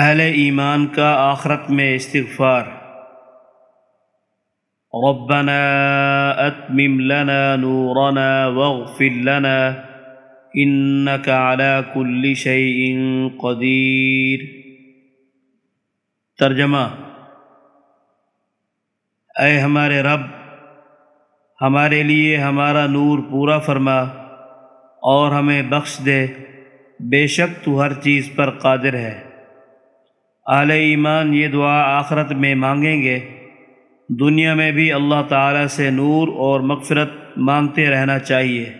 اہل ایمان کا آخرت میں استغفار۔ ربنا اتمم لنا نورنا واغفر لنا انك على كل شيء قدیر۔ ترجمہ اے ہمارے رب، ہمارے لیے ہمارا نور پورا فرما اور ہمیں بخش دے، بے شک تو ہر چیز پر قادر ہے۔ اعلی ایمان یہ دعا آخرت میں مانگیں گے۔ دنیا میں بھی اللہ تعالیٰ سے نور اور مغفرت مانگتے رہنا چاہیے۔